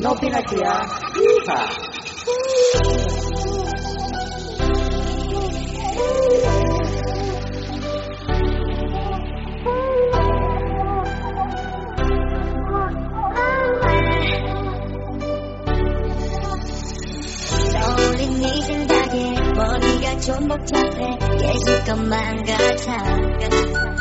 높이나 지야 이하 네 생각에 머리가 좀 복잡해. 깨질 것만 같아.